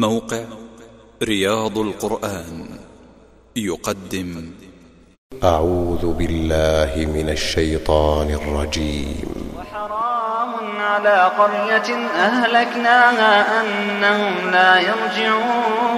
موقع رياض القرآن يقدم. أعوذ بالله من الشيطان الرجيم. وحرام على قرية أهلكناها أنهم لا يرجعون.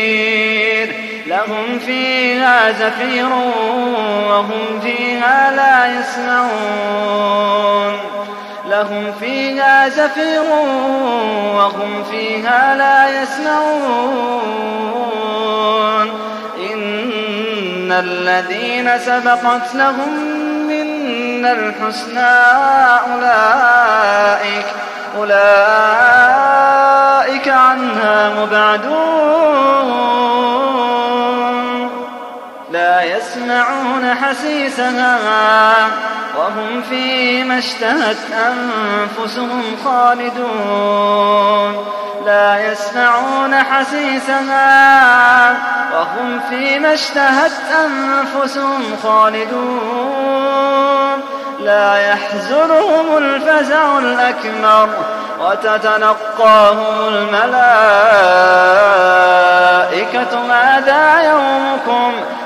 لهم فيها زفير وهم فيها لا يسمعون. لهم فيها زفير وهم فيها لا يسمعون. إن الذين سبقت لهم منا الحسنى أولئك أولئك عنها مبعدون. حسيسها. وهم فيما اشتهت أنفسهم خالدون. لا يسمعون حسيسها. وهم فيما اشتهت أنفسهم خالدون. لا يحزنهم الفزع الأكبر. وتتلقاهم الملائكة. هذا يومكم؟